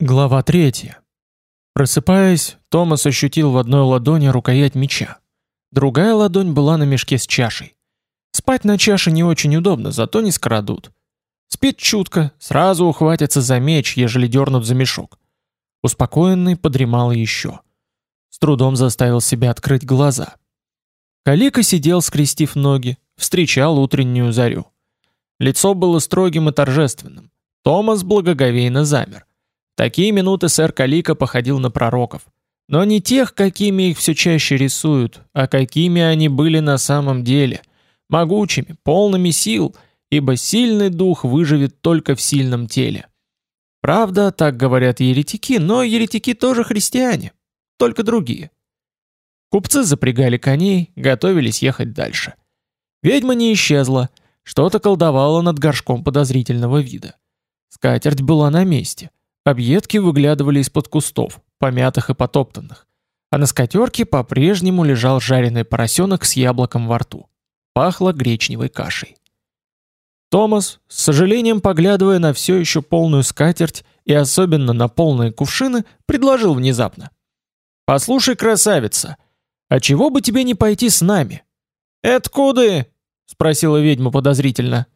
Глава третья. Просыпаясь, Томас ощутил в одной ладони рукоять меча. Другая ладонь была на мешке с чашей. Спать на чаше не очень удобно, зато не скрадут. Спит чутко, сразу ухватится за меч, ежели дернут за мешок. Успокоенный подремал еще. С трудом заставил себя открыть глаза. Калика сидел, скрестив ноги, встречал утреннюю зарю. Лицо было строгим и торжественным. Томас благоговейно замер такие минуты сэр Калика походил на пророков. Но не тех, какими их все чаще рисуют, а какими они были на самом деле. Могучими, полными сил, ибо сильный дух выживет только в сильном теле. Правда, так говорят еретики, но еретики тоже христиане, только другие. Купцы запрягали коней, готовились ехать дальше. Ведьма не исчезла, что-то колдовало над горшком подозрительного вида. Скатерть была на месте. Объедки выглядывали из-под кустов, помятых и потоптанных. А на скатерке по-прежнему лежал жареный поросенок с яблоком во рту. Пахло гречневой кашей. Томас, с сожалением поглядывая на все еще полную скатерть и особенно на полные кувшины, предложил внезапно. «Послушай, красавица, а чего бы тебе не пойти с нами?» «Откуда?» — спросила ведьма подозрительно.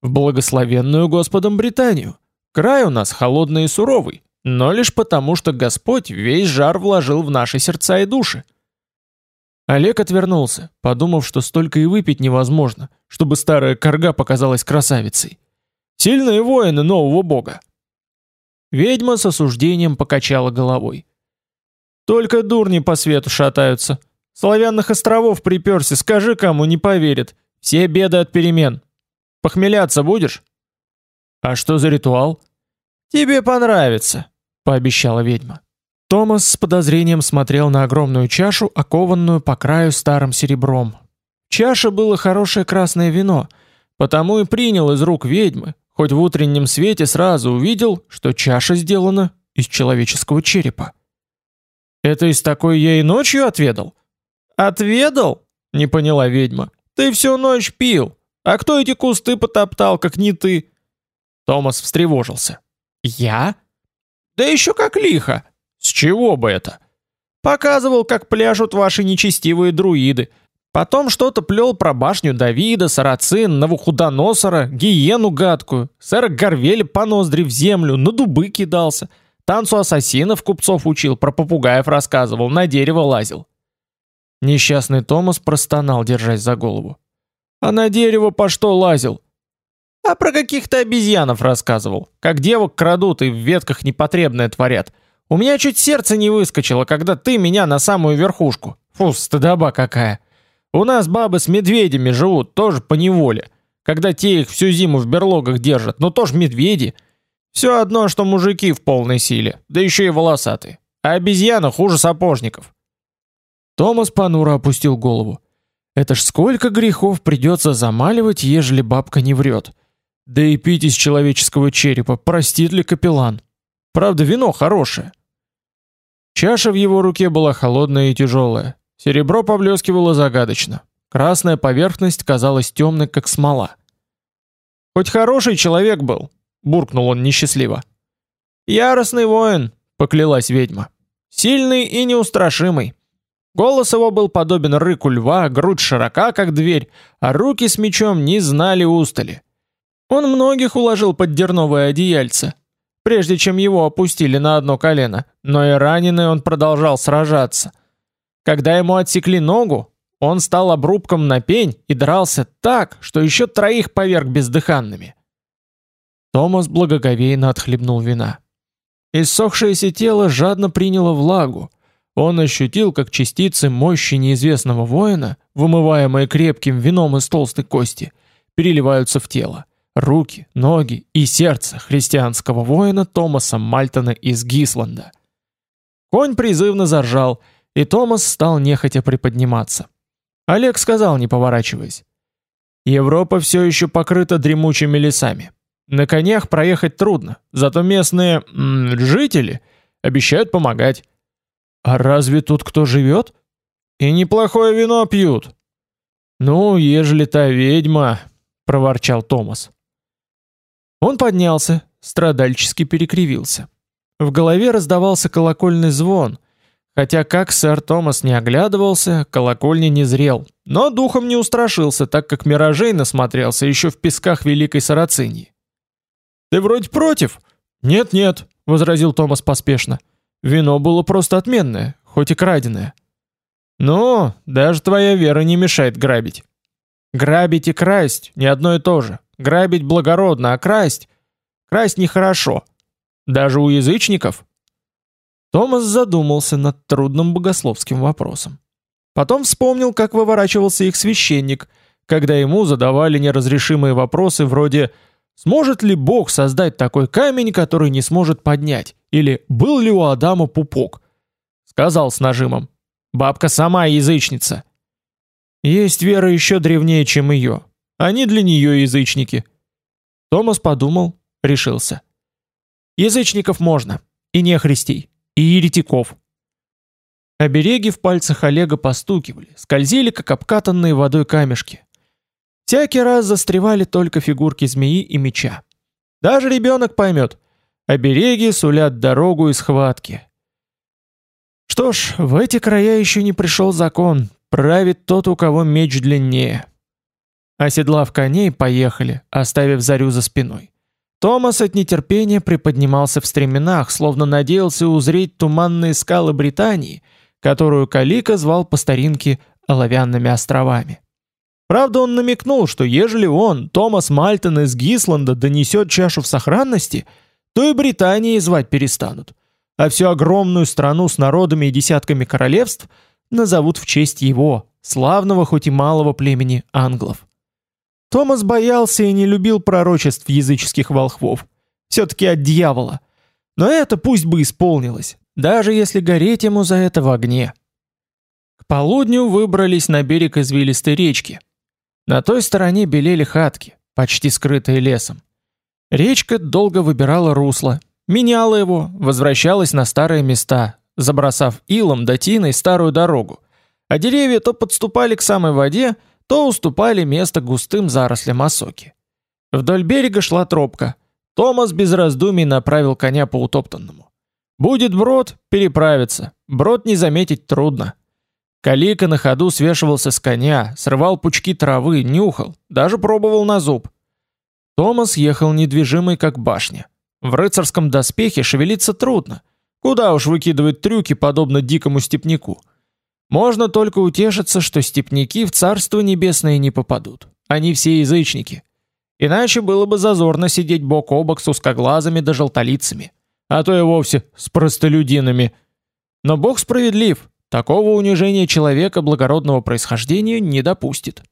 «В благословенную Господом Британию. Край у нас холодный и суровый, но лишь потому, что Господь весь жар вложил в наши сердца и души. Олег отвернулся, подумав, что столько и выпить невозможно, чтобы старая корга показалась красавицей. Сильные воины нового бога. Ведьма с осуждением покачала головой. Только дурни по свету шатаются. Славянных островов приперся, скажи кому, не поверит. Все беды от перемен. Похмеляться будешь? А что за ритуал? Тебе понравится, пообещала ведьма. Томас с подозрением смотрел на огромную чашу, окованную по краю старым серебром. В чаше было хорошее красное вино, потому и принял из рук ведьмы, хоть в утреннем свете сразу увидел, что чаша сделана из человеческого черепа. Это из такой я и ночью отведал. Отведал? Не поняла ведьма. Ты всю ночь пил. А кто эти кусты потоптал, как не ты? Томас встревожился. «Я?» «Да еще как лихо!» «С чего бы это?» «Показывал, как пляжут ваши нечестивые друиды. Потом что-то плел про башню Давида, Сарацин, Навуходоносора, гиену гадкую, сэра Горвеля по ноздри в землю, на дубы кидался, танцу ассасинов купцов учил, про попугаев рассказывал, на дерево лазил». Несчастный Томас простонал, держась за голову. «А на дерево по что лазил?» А про каких-то обезьянов рассказывал, как девок крадут и в ветках непотребное творят. У меня чуть сердце не выскочило, когда ты меня на самую верхушку. Фу, стыдоба какая. У нас бабы с медведями живут, тоже по неволе. Когда те их всю зиму в берлогах держат, но тоже медведи. Все одно, что мужики в полной силе, да еще и волосатые. А обезьяны хуже сапожников. Томас понуро опустил голову. Это ж сколько грехов придется замаливать, ежели бабка не врет. Да и пить из человеческого черепа, простит ли капеллан? Правда, вино хорошее. Чаша в его руке была холодная и тяжелая. Серебро поблескивало загадочно. Красная поверхность казалась темной, как смола. «Хоть хороший человек был», — буркнул он несчастливо. «Яростный воин», — поклялась ведьма. «Сильный и неустрашимый. Голос его был подобен рыку льва, грудь широка, как дверь, а руки с мечом не знали устали. Он многих уложил под дерновое одеяльце, прежде чем его опустили на одно колено, но и раненый он продолжал сражаться. Когда ему отсекли ногу, он стал обрубком на пень и дрался так, что еще троих поверг бездыханными. Томас благоговейно отхлебнул вина. Иссохшееся тело жадно приняло влагу. Он ощутил, как частицы мощи неизвестного воина, вымываемые крепким вином из толстой кости, переливаются в тело руки, ноги и сердце христианского воина Томаса Мальтона из Гисланда. Конь призывно заржал, и Томас стал нехотя приподниматься. Олег сказал, не поворачиваясь: "Европа все еще покрыта дремучими лесами. На конях проехать трудно, зато местные м, жители обещают помогать. А разве тут кто живет? И неплохое вино пьют. Ну, ежели та ведьма, проворчал Томас. Он поднялся, страдальчески перекривился. В голове раздавался колокольный звон, хотя как сэр Томас не оглядывался, колокольня не зрел, но духом не устрашился, так как миражей насмотрелся еще в песках Великой Сарацинии. «Ты вроде против?» «Нет-нет», — возразил Томас поспешно. «Вино было просто отменное, хоть и краденое». «Ну, даже твоя вера не мешает грабить». «Грабить и красть — не одно и то же. Грабить благородно, а красть... Красть нехорошо. Даже у язычников?» Томас задумался над трудным богословским вопросом. Потом вспомнил, как выворачивался их священник, когда ему задавали неразрешимые вопросы вроде «Сможет ли Бог создать такой камень, который не сможет поднять?» или «Был ли у Адама пупок?» Сказал с нажимом «Бабка сама язычница». Есть вера еще древнее, чем ее. Они для нее язычники. Томас подумал, решился. Язычников можно, и не христей, и еретиков. Обереги в пальцах Олега постукивали, скользили, как обкатанные водой камешки. Всякий раз застревали только фигурки змеи и меча. Даже ребенок поймет. Обереги сулят дорогу из схватки. Что ж, в эти края еще не пришел закон. Правит тот, у кого меч длиннее. Оседлав коней, поехали, оставив зарю за спиной. Томас от нетерпения приподнимался в стременах, словно надеялся узреть туманные скалы Британии, которую Калика звал по старинке Оловянными островами. Правда, он намекнул, что ежели он, Томас Мальтон из Гисланда, донесет чашу в сохранности, то и Британии звать перестанут, а всю огромную страну с народами и десятками королевств назовут в честь его, славного хоть и малого племени англов. Томас боялся и не любил пророчеств языческих волхвов. Все-таки от дьявола. Но это пусть бы исполнилось, даже если гореть ему за это в огне. К полудню выбрались на берег извилистой речки. На той стороне белели хатки, почти скрытые лесом. Речка долго выбирала русло, меняла его, возвращалась на старые места, забросав илом да тиной старую дорогу. А деревья то подступали к самой воде, то уступали место густым зарослям осоки. Вдоль берега шла тропка. Томас без раздумий направил коня по утоптанному. Будет брод, переправиться. Брод не заметить трудно. Калика на ходу свешивался с коня, срывал пучки травы, нюхал, даже пробовал на зуб. Томас ехал недвижимый, как башня. В рыцарском доспехе шевелиться трудно. Куда уж выкидывать трюки, подобно дикому степняку. Можно только утешиться, что степняки в Царство Небесное не попадут. Они все язычники. Иначе было бы зазорно сидеть бок о бок с узкоглазыми да желтолицами. А то и вовсе с простолюдинами. Но Бог справедлив. Такого унижения человека благородного происхождения не допустит.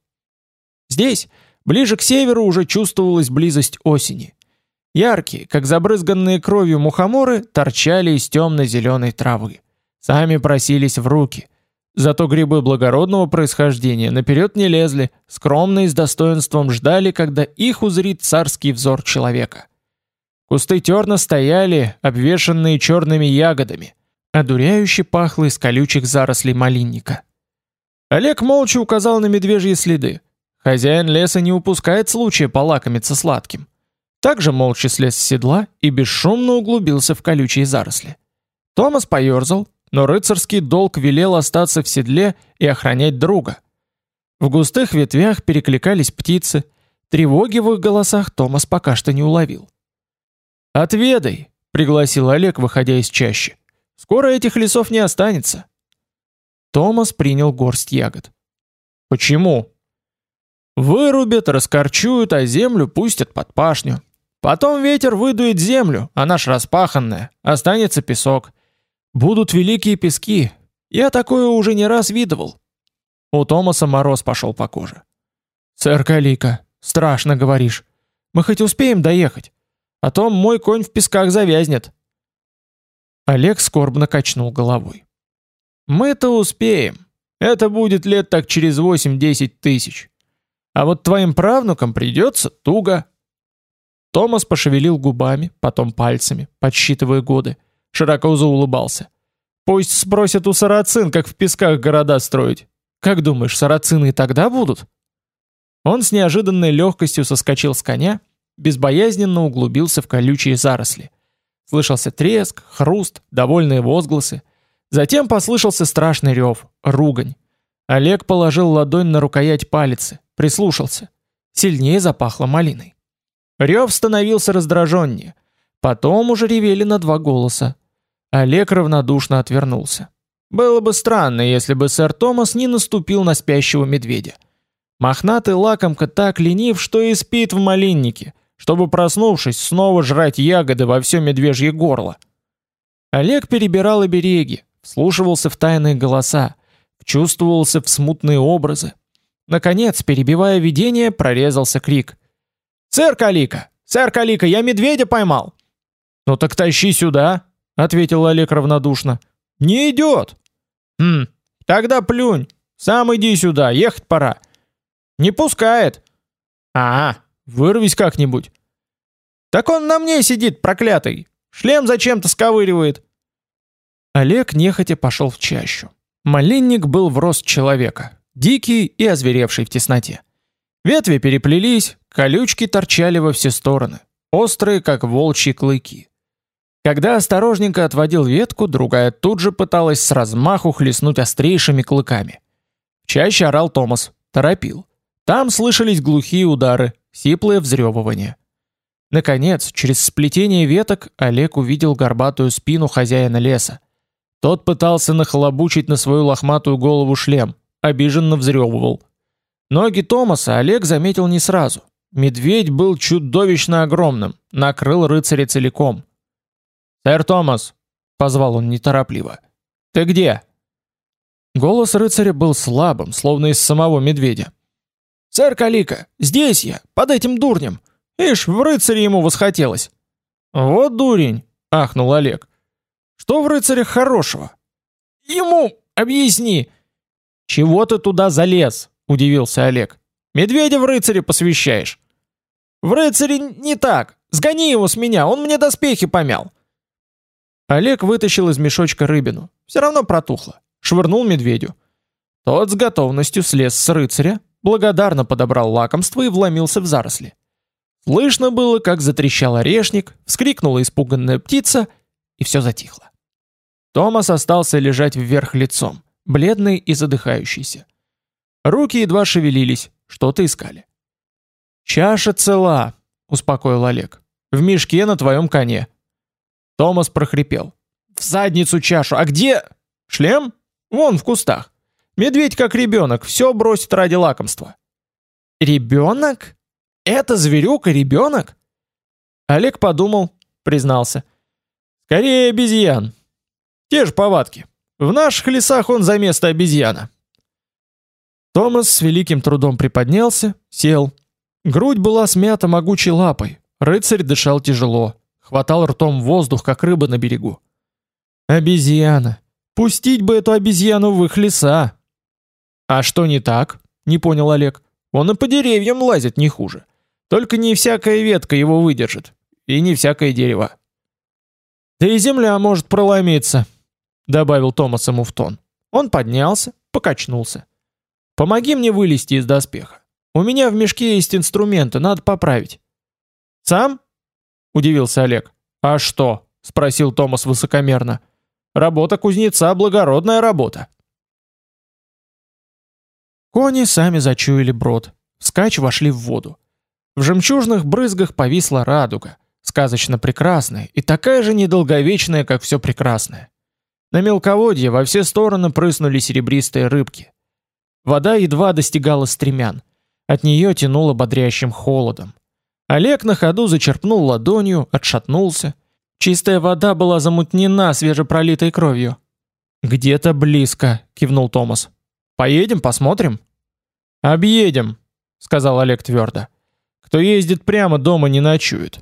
Здесь, ближе к северу, уже чувствовалась близость осени. Яркие, как забрызганные кровью мухоморы, торчали из темно-зеленой травы. Сами просились в руки – Зато грибы благородного происхождения наперед не лезли, скромно и с достоинством ждали, когда их узрит царский взор человека. Кусты терна стояли, обвешанные черными ягодами, одуряюще пахло из колючих зарослей малинника. Олег молча указал на медвежьи следы. Хозяин леса не упускает случая полакомиться сладким. Также молча слез с седла и бесшумно углубился в колючие заросли. Томас поерзал, но рыцарский долг велел остаться в седле и охранять друга. В густых ветвях перекликались птицы, тревоги в их голосах Томас пока что не уловил. «Отведай», — пригласил Олег, выходя из чащи. «Скоро этих лесов не останется». Томас принял горсть ягод. «Почему?» «Вырубят, раскорчуют, а землю пустят под пашню. Потом ветер выдует землю, она ж распаханная, останется песок. Будут великие пески. Я такое уже не раз видывал. У Томаса мороз пошел по коже. Сэр Калика, страшно говоришь. Мы хоть успеем доехать, а то мой конь в песках завязнет. Олег скорбно качнул головой. Мы-то успеем. Это будет лет так через восемь-десять тысяч. А вот твоим правнукам придется туго. Томас пошевелил губами, потом пальцами, подсчитывая годы широко заулыбался. Пусть спросят у сарацин, как в песках города строить. Как думаешь, сарацины тогда будут? Он с неожиданной легкостью соскочил с коня, безбоязненно углубился в колючие заросли. Слышался треск, хруст, довольные возгласы. Затем послышался страшный рев, ругань. Олег положил ладонь на рукоять палицы, прислушался. Сильнее запахло малиной. Рев становился раздраженнее. Потом уже ревели на два голоса. Олег равнодушно отвернулся. Было бы странно, если бы сэр Томас не наступил на спящего медведя. Мохнатый лакомка так ленив, что и спит в малиннике, чтобы, проснувшись, снова жрать ягоды во все медвежье горло. Олег перебирал обереги, вслушивался в тайные голоса, вчувствовался в смутные образы. Наконец, перебивая видение, прорезался крик. «Сэр Калика! Сэр Калика, я медведя поймал!» «Ну так тащи сюда!» — ответил Олег равнодушно. «Не идет!» «Хм, тогда плюнь! Сам иди сюда, ехать пора!» «Не пускает!» «А, вырвись как-нибудь!» «Так он на мне сидит, проклятый! Шлем зачем-то сковыривает!» Олег нехотя пошел в чащу. Малинник был в рост человека, дикий и озверевший в тесноте. Ветви переплелись, колючки торчали во все стороны, острые, как волчьи клыки. Когда осторожненько отводил ветку, другая тут же пыталась с размаху хлестнуть острейшими клыками. Чаще орал Томас, торопил. Там слышались глухие удары, сиплое взрёвывание. Наконец, через сплетение веток Олег увидел горбатую спину хозяина леса. Тот пытался нахлобучить на свою лохматую голову шлем, обиженно взрёвывал. Ноги Томаса Олег заметил не сразу. Медведь был чудовищно огромным, накрыл рыцаря целиком. «Сэр Томас!» — позвал он неторопливо. «Ты где?» Голос рыцаря был слабым, словно из самого медведя. «Сэр Калика, здесь я, под этим дурнем. Ишь, в рыцаре ему восхотелось». «Вот дурень!» — ахнул Олег. «Что в рыцарях хорошего?» «Ему объясни!» «Чего ты туда залез?» — удивился Олег. «Медведя в рыцаре посвящаешь». «В рыцаре не так. Сгони его с меня, он мне доспехи помял». Олег вытащил из мешочка рыбину. Все равно протухло. Швырнул медведю. Тот с готовностью слез с рыцаря, благодарно подобрал лакомство и вломился в заросли. Слышно было, как затрещал орешник, вскрикнула испуганная птица, и все затихло. Томас остался лежать вверх лицом, бледный и задыхающийся. Руки едва шевелились, что-то искали. «Чаша цела», — успокоил Олег. «В мешке на твоем коне». Томас прохрипел. «В задницу чашу! А где...» «Шлем? Вон, в кустах. Медведь как ребенок, все бросит ради лакомства». «Ребенок? Это зверюка ребенок?» Олег подумал, признался. «Скорее обезьян. Те же повадки. В наших лесах он за место обезьяна». Томас с великим трудом приподнялся, сел. Грудь была смята могучей лапой. Рыцарь дышал тяжело хватал ртом воздух, как рыба на берегу. Обезьяна. Пустить бы эту обезьяну в их леса. А что не так? Не понял Олег. Он и по деревьям лазит не хуже. Только не всякая ветка его выдержит, и не всякое дерево. Да и земля может проломиться, добавил Томас ему в тон. Он поднялся, покачнулся. Помоги мне вылезти из доспеха. У меня в мешке есть инструменты, надо поправить. Сам? Удивился Олег. А что? спросил Томас высокомерно. Работа кузнеца благородная работа. Кони сами зачуяли брод. Скач вошли в воду. В жемчужных брызгах повисла радуга, сказочно прекрасная и такая же недолговечная, как все прекрасное. На мелководье во все стороны прыснули серебристые рыбки. Вода едва достигала стремян. От нее тянуло бодрящим холодом. Олег на ходу зачерпнул ладонью, отшатнулся. Чистая вода была замутнена свежепролитой кровью. «Где-то близко», — кивнул Томас. «Поедем, посмотрим?» «Объедем», — сказал Олег твердо. «Кто ездит прямо, дома не ночует».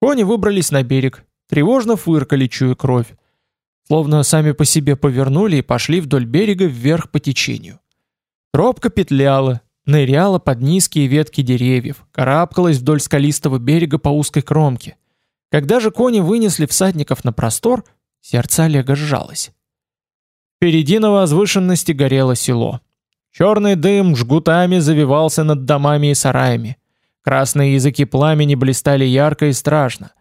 Кони выбрались на берег, тревожно фыркали, чуя кровь. Словно сами по себе повернули и пошли вдоль берега вверх по течению. Тропка петляла, ныряла под низкие ветки деревьев, карабкалась вдоль скалистого берега по узкой кромке. Когда же кони вынесли всадников на простор, сердце Олега сжалось. Впереди на возвышенности горело село. Черный дым жгутами завивался над домами и сараями. Красные языки пламени блистали ярко и страшно.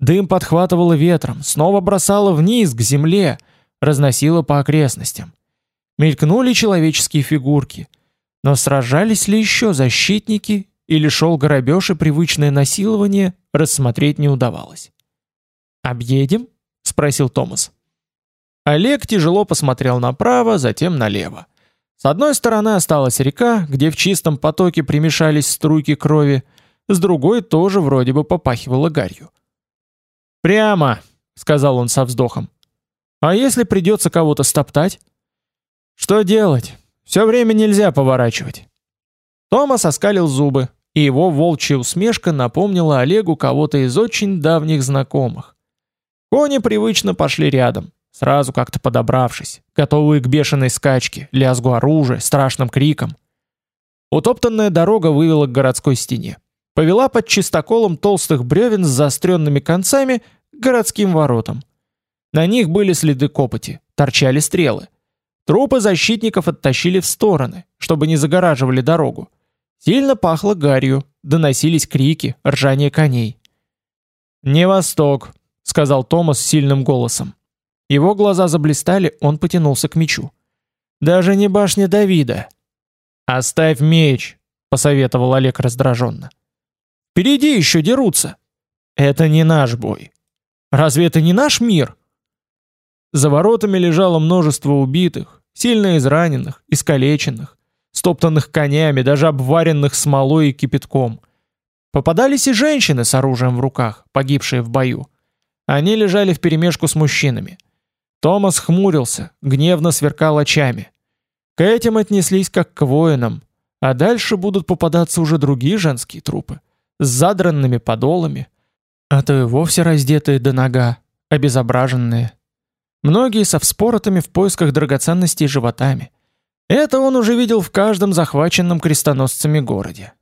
Дым подхватывало ветром, снова бросало вниз, к земле, разносило по окрестностям. Мелькнули человеческие фигурки. Но сражались ли еще защитники или шел грабеж и привычное насилование, рассмотреть не удавалось. «Объедем?» — спросил Томас. Олег тяжело посмотрел направо, затем налево. С одной стороны осталась река, где в чистом потоке примешались струйки крови, с другой тоже вроде бы попахивало гарью. «Прямо», — сказал он со вздохом. «А если придется кого-то стоптать?» «Что делать? Все время нельзя поворачивать». Томас оскалил зубы, и его волчья усмешка напомнила Олегу кого-то из очень давних знакомых. Кони привычно пошли рядом, сразу как-то подобравшись, готовые к бешеной скачке, лязгу оружия, страшным крикам. Утоптанная дорога вывела к городской стене. Повела под чистоколом толстых бревен с заостренными концами к городским воротам. На них были следы копоти, торчали стрелы. Трупы защитников оттащили в стороны, чтобы не загораживали дорогу. Сильно пахло гарью, доносились крики, ржание коней. «Не восток», — сказал Томас сильным голосом. Его глаза заблистали, он потянулся к мечу. «Даже не башня Давида». «Оставь меч», — посоветовал Олег раздраженно. «Впереди еще дерутся». «Это не наш бой». «Разве это не наш мир?» За воротами лежало множество убитых, сильно израненных, искалеченных, стоптанных конями, даже обваренных смолой и кипятком. Попадались и женщины с оружием в руках, погибшие в бою. Они лежали вперемешку с мужчинами. Томас хмурился, гневно сверкал очами. К этим отнеслись как к воинам, а дальше будут попадаться уже другие женские трупы, с задранными подолами, а то и вовсе раздетые до нога, обезображенные. Многие со вспоротыми в поисках драгоценностей животами. Это он уже видел в каждом захваченном крестоносцами городе.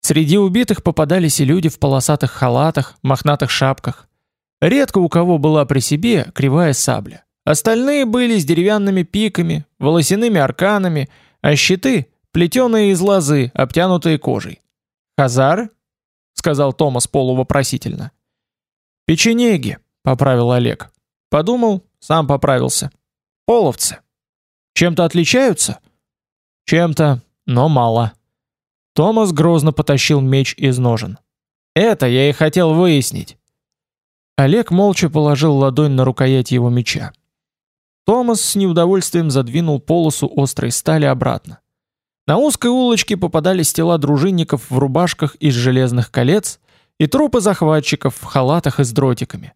Среди убитых попадались и люди в полосатых халатах, мохнатых шапках. Редко у кого была при себе кривая сабля. Остальные были с деревянными пиками, волосяными арканами, а щиты — плетеные из лозы, обтянутые кожей. «Хазары?» — сказал Томас полувопросительно. «Печенеги», — поправил Олег. Подумал, сам поправился. «Половцы». Чем-то отличаются? Чем-то, но мало. Томас грозно потащил меч из ножен. Это я и хотел выяснить. Олег молча положил ладонь на рукоять его меча. Томас с неудовольствием задвинул полосу острой стали обратно. На узкой улочке попадались тела дружинников в рубашках из железных колец и трупы захватчиков в халатах и с дротиками.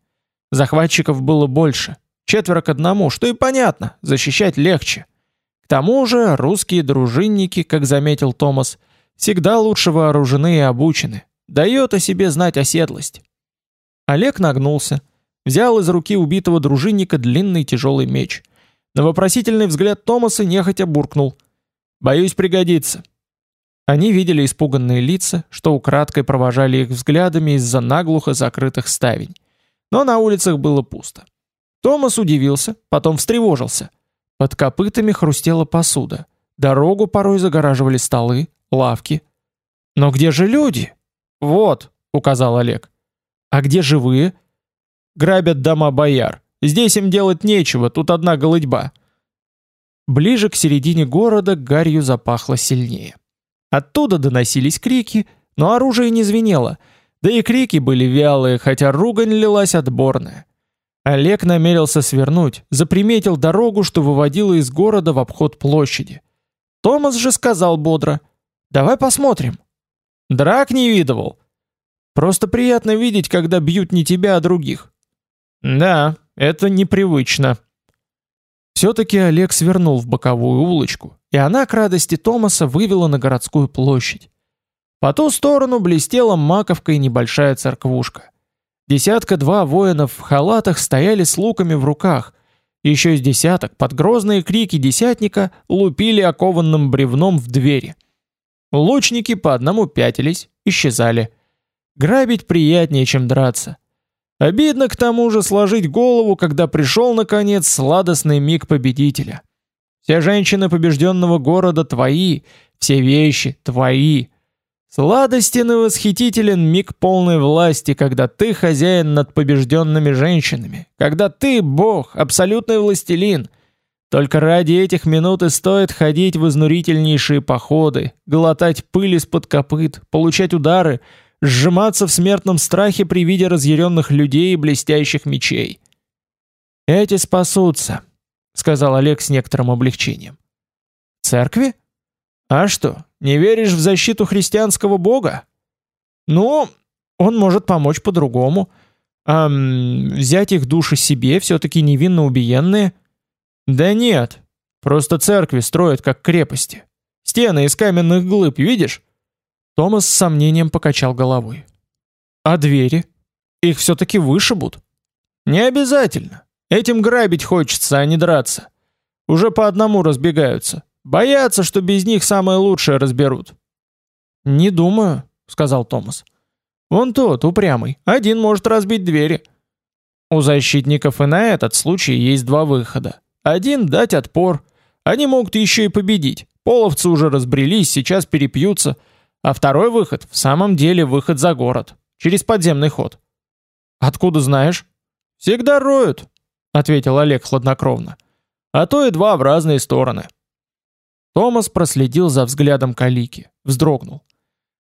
Захватчиков было больше, Четверо к одному, что и понятно, защищать легче. К тому же русские дружинники, как заметил Томас, всегда лучше вооружены и обучены. Дает о себе знать оседлость. Олег нагнулся, взял из руки убитого дружинника длинный тяжелый меч. На вопросительный взгляд Томаса нехотя буркнул. «Боюсь пригодится». Они видели испуганные лица, что украдкой провожали их взглядами из-за наглухо закрытых ставень. Но на улицах было пусто. Томас удивился, потом встревожился. Под копытами хрустела посуда. Дорогу порой загораживали столы, лавки. Но где же люди? Вот, указал Олег. А где живые? Грабят дома бояр. Здесь им делать нечего, тут одна голытьба. Ближе к середине города гарью запахло сильнее. Оттуда доносились крики, но оружие не звенело, да и крики были вялые, хотя ругань лилась отборная. Олег намерился свернуть, заприметил дорогу, что выводила из города в обход площади. Томас же сказал бодро: "Давай посмотрим". Драк не видывал. Просто приятно видеть, когда бьют не тебя, а других. Да, это непривычно. Все-таки Олег свернул в боковую улочку, и она к радости Томаса вывела на городскую площадь. По ту сторону блестела маковка и небольшая церквушка. Десятка-два воинов в халатах стояли с луками в руках. Еще с десяток под грозные крики десятника лупили окованным бревном в двери. Лучники по одному пятились, исчезали. Грабить приятнее, чем драться. Обидно к тому же сложить голову, когда пришел наконец сладостный миг победителя. Все женщины побежденного города твои, все вещи твои. Сладостен и восхитителен миг полной власти, когда ты хозяин над побежденными женщинами, когда ты бог, абсолютный властелин. Только ради этих минут и стоит ходить в изнурительнейшие походы, глотать пыль из-под копыт, получать удары, сжиматься в смертном страхе при виде разъяренных людей и блестящих мечей. «Эти спасутся», — сказал Олег с некоторым облегчением. «Церкви? А что, не веришь в защиту христианского бога? Ну, он может помочь по-другому. А взять их души себе, все-таки невинно убиенные? Да нет, просто церкви строят как крепости. Стены из каменных глыб, видишь? Томас с сомнением покачал головой. А двери? Их все-таки вышибут? Не обязательно. Этим грабить хочется, а не драться. Уже по одному разбегаются. Боятся, что без них самое лучшее разберут. Не думаю, сказал Томас. Вон тот, упрямый, один может разбить двери. У защитников и на этот случай есть два выхода. Один дать отпор. Они могут еще и победить. Половцы уже разбрелись, сейчас перепьются. А второй выход в самом деле выход за город, через подземный ход. Откуда знаешь? Всегда роют, ответил Олег хладнокровно. А то и два в разные стороны. Томас проследил за взглядом Калики, вздрогнул.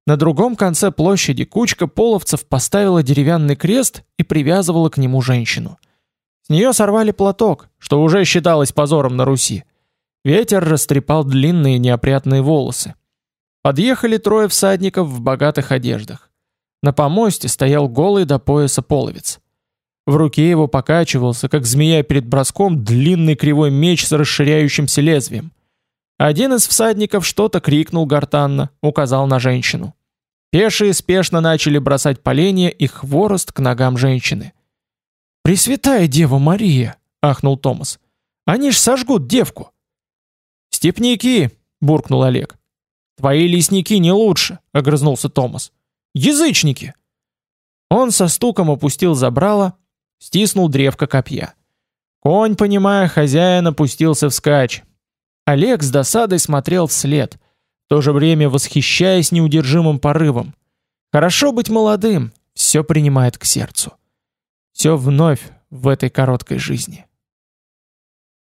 На другом конце площади кучка половцев поставила деревянный крест и привязывала к нему женщину. С нее сорвали платок, что уже считалось позором на Руси. Ветер растрепал длинные неопрятные волосы. Подъехали трое всадников в богатых одеждах. На помосте стоял голый до пояса половец. В руке его покачивался, как змея перед броском, длинный кривой меч с расширяющимся лезвием. Один из всадников что-то крикнул гортанно, указал на женщину. Пешие спешно начали бросать поленья и хворост к ногам женщины. «Пресвятая Дева Мария!» — ахнул Томас. «Они ж сожгут девку!» «Степняки!» — буркнул Олег. «Твои лесники не лучше!» — огрызнулся Томас. «Язычники!» Он со стуком опустил забрало, стиснул древко копья. Конь, понимая хозяина, пустился вскачь. Олег с досадой смотрел вслед, в то же время восхищаясь неудержимым порывом. Хорошо быть молодым, все принимает к сердцу. Все вновь в этой короткой жизни.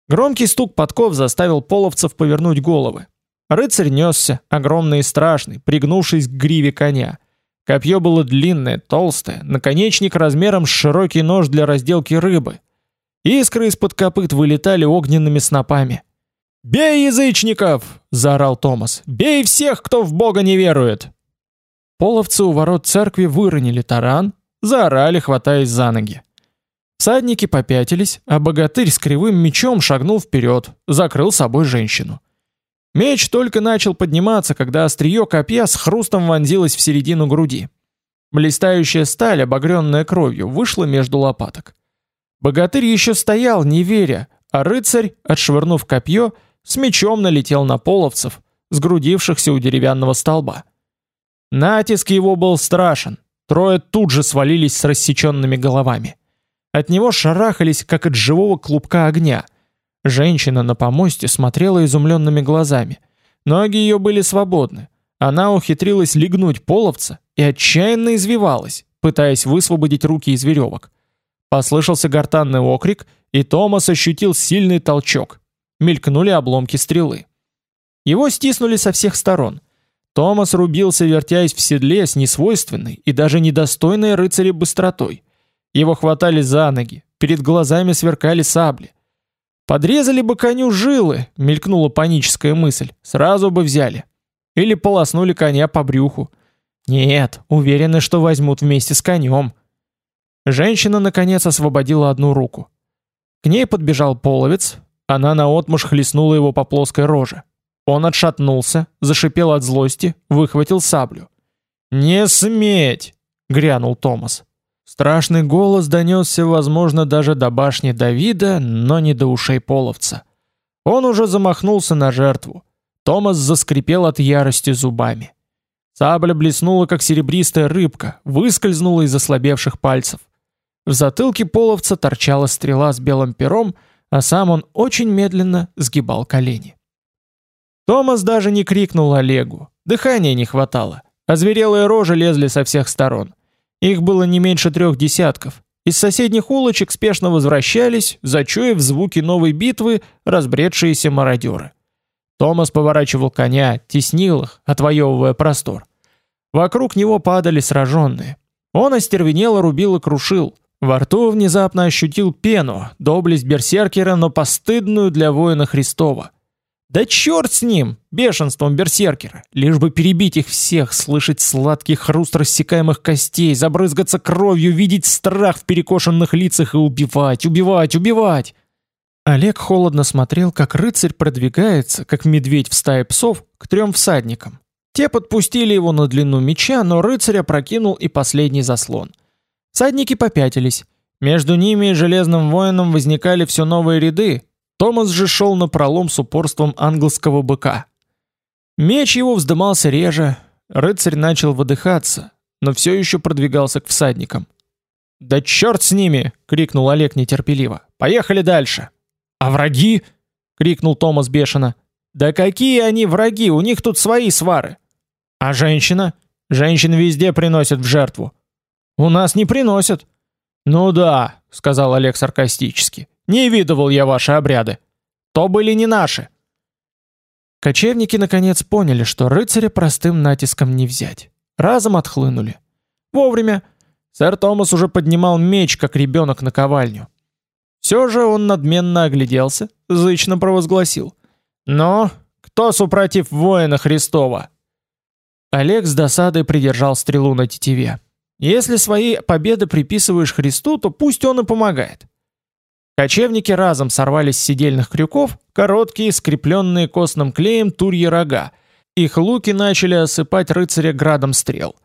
Громкий стук подков заставил половцев повернуть головы. Рыцарь несся, огромный и страшный, пригнувшись к гриве коня. Копье было длинное, толстое, наконечник размером с широкий нож для разделки рыбы. Искры из-под копыт вылетали огненными снопами. «Бей язычников!» — заорал Томас. «Бей всех, кто в Бога не верует!» Половцы у ворот церкви выронили таран, заорали, хватаясь за ноги. Всадники попятились, а богатырь с кривым мечом шагнул вперед, закрыл собой женщину. Меч только начал подниматься, когда острие копья с хрустом вонзилось в середину груди. Блистающая сталь, обогренная кровью, вышла между лопаток. Богатырь еще стоял, не веря, а рыцарь, отшвырнув копье, с мечом налетел на половцев, сгрудившихся у деревянного столба. Натиск его был страшен. Трое тут же свалились с рассеченными головами. От него шарахались, как от живого клубка огня. Женщина на помосте смотрела изумленными глазами. Ноги ее были свободны. Она ухитрилась легнуть половца и отчаянно извивалась, пытаясь высвободить руки из веревок. Послышался гортанный окрик, и Томас ощутил сильный толчок мелькнули обломки стрелы. Его стиснули со всех сторон. Томас рубился, вертясь в седле с несвойственной и даже недостойной рыцаря быстротой. Его хватали за ноги, перед глазами сверкали сабли. Подрезали бы коню жилы, мелькнула паническая мысль, сразу бы взяли. Или полоснули коня по брюху. Нет, уверены, что возьмут вместе с конем. Женщина наконец освободила одну руку. К ней подбежал половец, она наотмашь хлестнула его по плоской роже. Он отшатнулся, зашипел от злости, выхватил саблю. «Не сметь!» — грянул Томас. Страшный голос донесся, возможно, даже до башни Давида, но не до ушей половца. Он уже замахнулся на жертву. Томас заскрипел от ярости зубами. Сабля блеснула, как серебристая рыбка, выскользнула из ослабевших пальцев. В затылке половца торчала стрела с белым пером, а сам он очень медленно сгибал колени. Томас даже не крикнул Олегу, дыхания не хватало, Озверелые рожи лезли со всех сторон. Их было не меньше трех десятков. Из соседних улочек спешно возвращались, зачуяв звуки новой битвы, разбредшиеся мародеры. Томас поворачивал коня, теснил их, отвоевывая простор. Вокруг него падали сраженные. Он остервенело рубил и крушил. Во рту внезапно ощутил пену, доблесть берсеркера, но постыдную для воина Христова. Да черт с ним, бешенством берсеркера, лишь бы перебить их всех, слышать сладкий хруст рассекаемых костей, забрызгаться кровью, видеть страх в перекошенных лицах и убивать, убивать, убивать. Олег холодно смотрел, как рыцарь продвигается, как медведь в стае псов, к трем всадникам. Те подпустили его на длину меча, но рыцаря прокинул и последний заслон. Всадники попятились. Между ними и железным воином возникали все новые ряды, Томас же шел на пролом с упорством английского быка. Меч его вздымался реже, рыцарь начал выдыхаться, но все еще продвигался к всадникам. «Да черт с ними!» — крикнул Олег нетерпеливо. «Поехали дальше!» «А враги?» — крикнул Томас бешено. «Да какие они враги? У них тут свои свары!» «А женщина? Женщин везде приносят в жертву!» «У нас не приносят!» «Ну да», — сказал Олег саркастически. Не видывал я ваши обряды. То были не наши. Кочевники наконец поняли, что рыцаря простым натиском не взять. Разом отхлынули. Вовремя. Сэр Томас уже поднимал меч, как ребенок на ковальню. Все же он надменно огляделся, зычно провозгласил. «Но кто супротив воина Христова?» Олег с досадой придержал стрелу на тетиве. «Если свои победы приписываешь Христу, то пусть он и помогает. Кочевники разом сорвали с седельных крюков короткие, скрепленные костным клеем турьи рога. Их луки начали осыпать рыцаря градом стрел.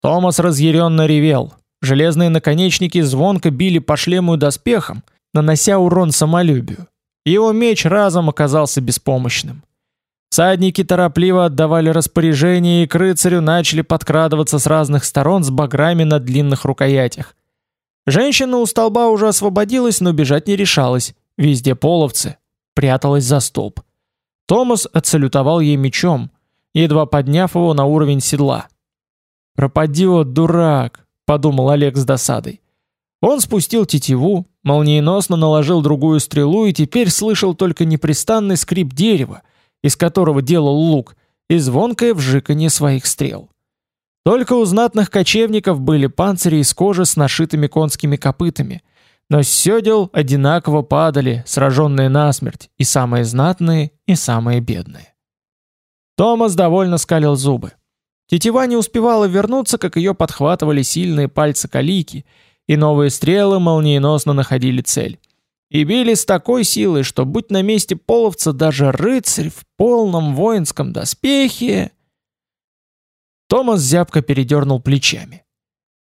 Томас разъяренно ревел. Железные наконечники звонко били по шлему и доспехам, нанося урон самолюбию. Его меч разом оказался беспомощным. Садники торопливо отдавали распоряжения и к рыцарю начали подкрадываться с разных сторон с баграми на длинных рукоятях. Женщина у столба уже освободилась, но бежать не решалась. Везде половцы. Пряталась за столб. Томас отсалютовал ей мечом, едва подняв его на уровень седла. «Пропадет, дурак!» — подумал Олег с досадой. Он спустил тетиву, молниеносно наложил другую стрелу и теперь слышал только непрестанный скрип дерева, из которого делал лук, и звонкое вжиканье своих стрел. Только у знатных кочевников были панцири из кожи с нашитыми конскими копытами, но с одинаково падали, сраженные насмерть, и самые знатные, и самые бедные. Томас довольно скалил зубы. Тетива не успевала вернуться, как ее подхватывали сильные пальцы калики, и новые стрелы молниеносно находили цель. И били с такой силой, что будь на месте половца даже рыцарь в полном воинском доспехе... Томас зябко передернул плечами.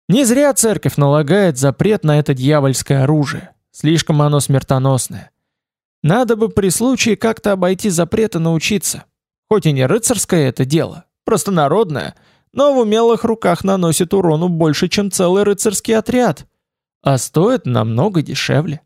Не зря церковь налагает запрет на это дьявольское оружие. Слишком оно смертоносное. Надо бы при случае как-то обойти запрет и научиться. Хоть и не рыцарское это дело, просто народное, но в умелых руках наносит урону больше, чем целый рыцарский отряд. А стоит намного дешевле.